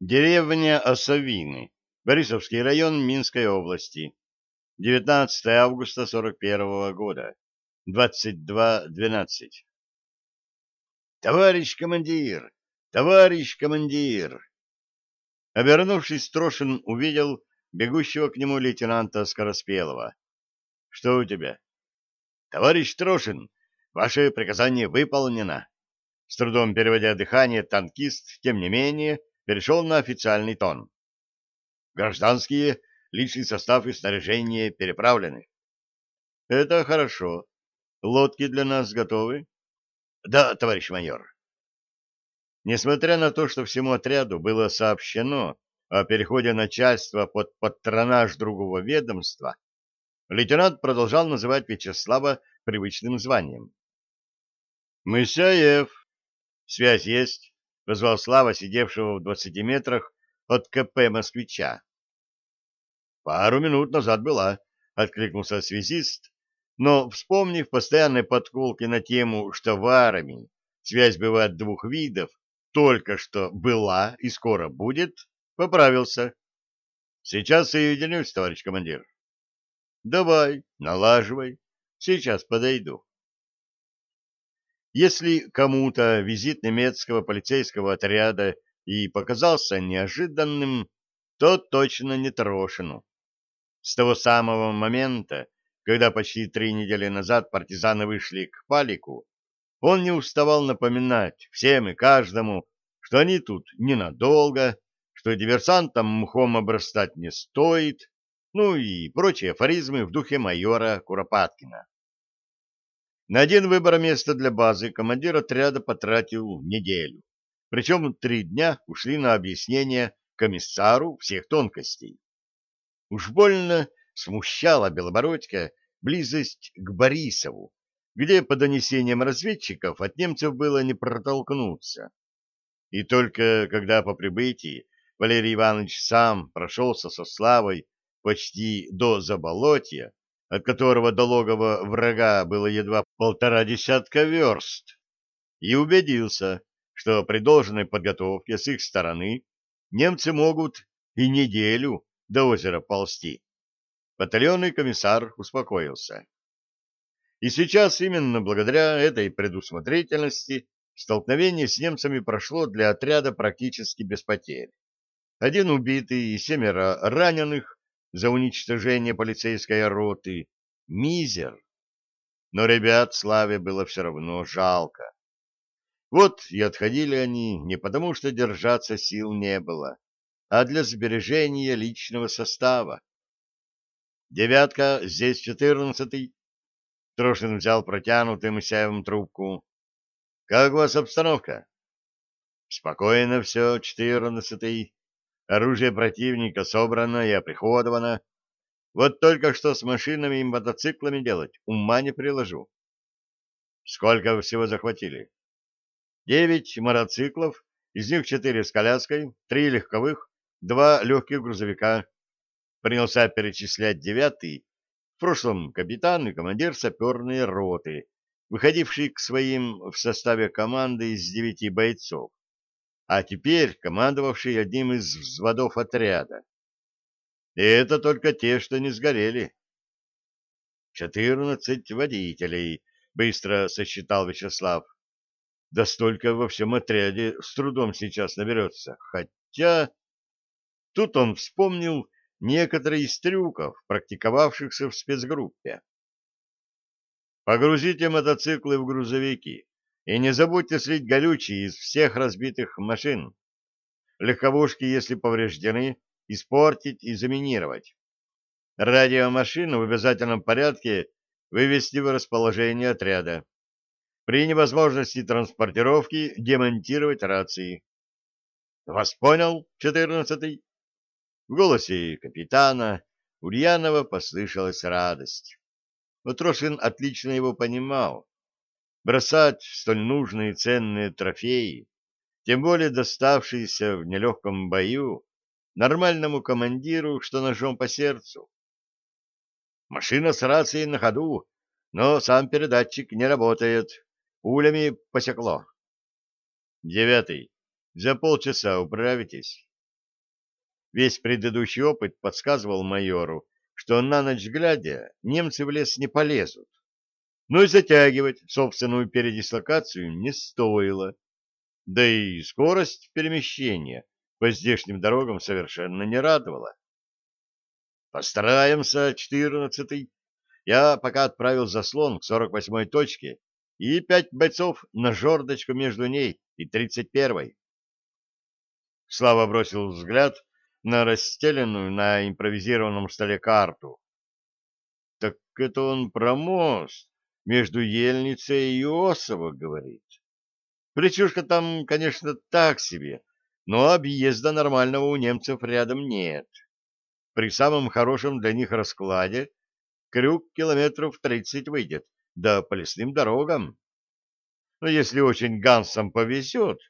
Деревня Осовины, Борисовский район Минской области. 19 августа 41 года. 22.12. Товарищ командир! Товарищ командир! Обернувшись, Трошин увидел бегущего к нему лейтенанта Скороспелого. Что у тебя? Товарищ Трошин, ваше приказание выполнено. С трудом переводя дыхание, танкист, тем не менее, перешел на официальный тон. Гражданские, личный состав и снаряжение переправлены. Это хорошо. Лодки для нас готовы? Да, товарищ майор. Несмотря на то, что всему отряду было сообщено о переходе начальства под патронаж другого ведомства, лейтенант продолжал называть Вячеслава привычным званием. «Мысяев, связь есть?» Позвал Слава, сидевшего в двадцати метрах от КП москвича. «Пару минут назад была», — откликнулся связист, но, вспомнив постоянные подколки на тему, что в армии связь бывает двух видов, только что была и скоро будет, поправился. «Сейчас соединюсь, товарищ командир». «Давай, налаживай, сейчас подойду». Если кому-то визит немецкого полицейского отряда и показался неожиданным, то точно не Трошину. С того самого момента, когда почти три недели назад партизаны вышли к Палику, он не уставал напоминать всем и каждому, что они тут ненадолго, что диверсантам мхом обрастать не стоит, ну и прочие афоризмы в духе майора Куропаткина. На один выбор места для базы командир отряда потратил неделю. Причем три дня ушли на объяснение комиссару всех тонкостей. Уж больно смущала Белобородька близость к Борисову, где по донесениям разведчиков от немцев было не протолкнуться. И только когда по прибытии Валерий Иванович сам прошелся со Славой почти до Заболотья, от которого до логова врага было едва полтора десятка верст, и убедился, что при должной подготовке с их стороны немцы могут и неделю до озера ползти. Батальонный комиссар успокоился. И сейчас именно благодаря этой предусмотрительности столкновение с немцами прошло для отряда практически без потерь. Один убитый и семеро раненых за уничтожение полицейской роты мизер. Но ребят Славе было все равно жалко. Вот и отходили они не потому, что держаться сил не было, а для сбережения личного состава. «Девятка, здесь четырнадцатый». Трошин взял протянутым Исаевым трубку. «Как у вас обстановка?» «Спокойно все, четырнадцатый. Оружие противника собрано и оприходовано. Вот только что с машинами и мотоциклами делать, ума не приложу. Сколько всего захватили? Девять мотоциклов, из них четыре с коляской, три легковых, два легких грузовика. Принялся перечислять девятый, в прошлом капитан и командир саперной роты, выходивший к своим в составе команды из девяти бойцов а теперь командовавший одним из взводов отряда. И это только те, что не сгорели. Четырнадцать водителей, быстро сосчитал Вячеслав. Да столько во всем отряде с трудом сейчас наберется. Хотя... Тут он вспомнил некоторые из трюков, практиковавшихся в спецгруппе. Погрузите мотоциклы в грузовики. И не забудьте слить горючие из всех разбитых машин. Легковушки, если повреждены, испортить и заминировать. Радиомашину в обязательном порядке вывести в расположение отряда. При невозможности транспортировки демонтировать рации. Вас понял, четырнадцатый? В голосе капитана Ульянова послышалась радость. Но Трошин отлично его понимал бросать столь нужные ценные трофеи, тем более доставшиеся в нелегком бою, нормальному командиру, что ножом по сердцу. Машина с рацией на ходу, но сам передатчик не работает. Пулями посекло. Девятый. За полчаса управитесь. Весь предыдущий опыт подсказывал майору, что на ночь глядя немцы в лес не полезут. Но и затягивать собственную передислокацию не стоило. Да и скорость перемещения по здешним дорогам совершенно не радовала. «Постараемся, четырнадцатый. Я пока отправил заслон к сорок восьмой точке и пять бойцов на жердочку между ней и тридцать первой». Слава бросил взгляд на расстеленную на импровизированном столе карту. Так это он про мост между Ельницей и Осово говорит. Причушка там, конечно, так себе, но объезда нормального у немцев рядом нет. При самом хорошем для них раскладе крюк километров тридцать выйдет, да по лесным дорогам. Но если очень гансам повезет,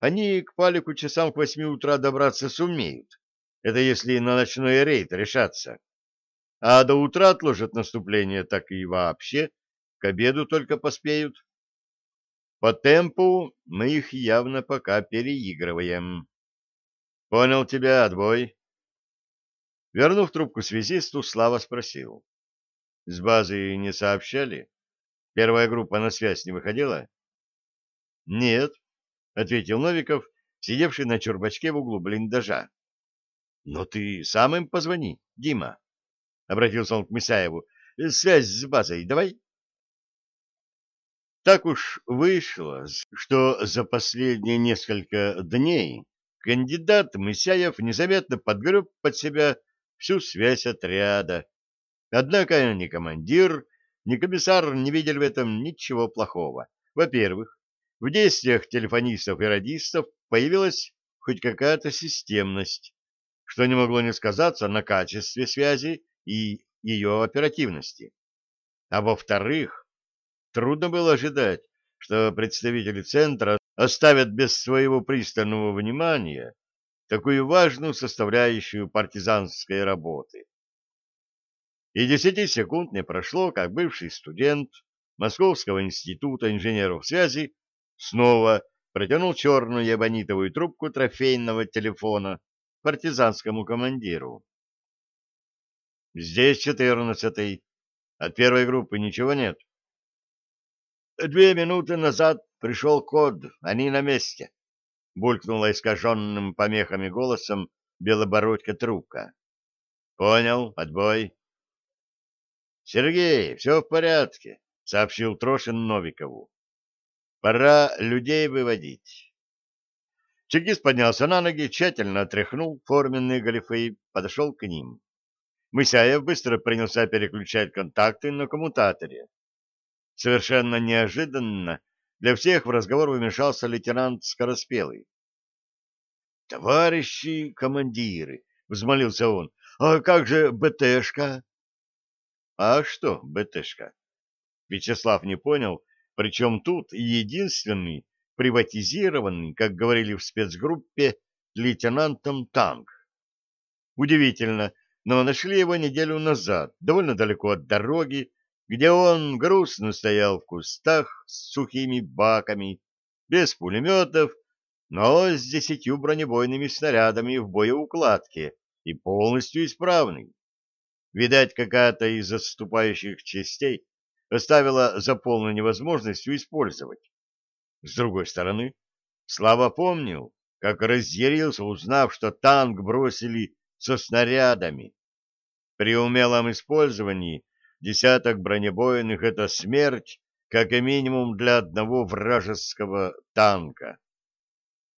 они к Палику часам к восьми утра добраться сумеют. Это если на ночной рейд решаться. А до утра отложат наступление, так и вообще к обеду только поспеют. По темпу мы их явно пока переигрываем. Понял тебя, отбой. Вернув трубку связисту, Слава спросил. С базы не сообщали? Первая группа на связь не выходила? Нет, ответил Новиков, сидевший на чурбачке в углу блиндажа. Но ты сам им позвони, Дима, обратился он к Мисаеву. Связь с базой давай. Так уж вышло, что за последние несколько дней кандидат Мысяев незаметно подгреб под себя всю связь отряда. Однако ни командир, ни комиссар не видели в этом ничего плохого. Во-первых, в действиях телефонистов и радистов появилась хоть какая-то системность, что не могло не сказаться на качестве связи и ее оперативности. А во-вторых, трудно было ожидать, что представители центра оставят без своего пристального внимания такую важную составляющую партизанской работы. И десяти секунд не прошло, как бывший студент Московского института инженеров связи снова протянул черную ебанитовую трубку трофейного телефона партизанскому командиру. «Здесь четырнадцатый. От первой группы ничего нет?» «Две минуты назад пришел код, они на месте», — булькнула искаженным помехами голосом белобородка трубка. «Понял, отбой». «Сергей, все в порядке», — сообщил Трошин Новикову. Пора людей выводить. Чекист поднялся на ноги, тщательно отряхнул форменные галифе и подошел к ним. Мысяев быстро принялся переключать контакты на коммутаторе. Совершенно неожиданно для всех в разговор вмешался лейтенант Скороспелый. — Товарищи командиры, — взмолился он, — а как же БТшка? — А что БТшка? Вячеслав не понял, причем тут единственный приватизированный, как говорили в спецгруппе, лейтенантом танк. Удивительно, но нашли его неделю назад, довольно далеко от дороги, где он грустно стоял в кустах с сухими баками, без пулеметов, но с десятью бронебойными снарядами в боеукладке и полностью исправный. Видать, какая-то из отступающих частей оставила за полной невозможностью использовать. С другой стороны, Слава помнил, как разъярился, узнав, что танк бросили со снарядами. При умелом использовании десяток бронебойных — это смерть, как и минимум для одного вражеского танка.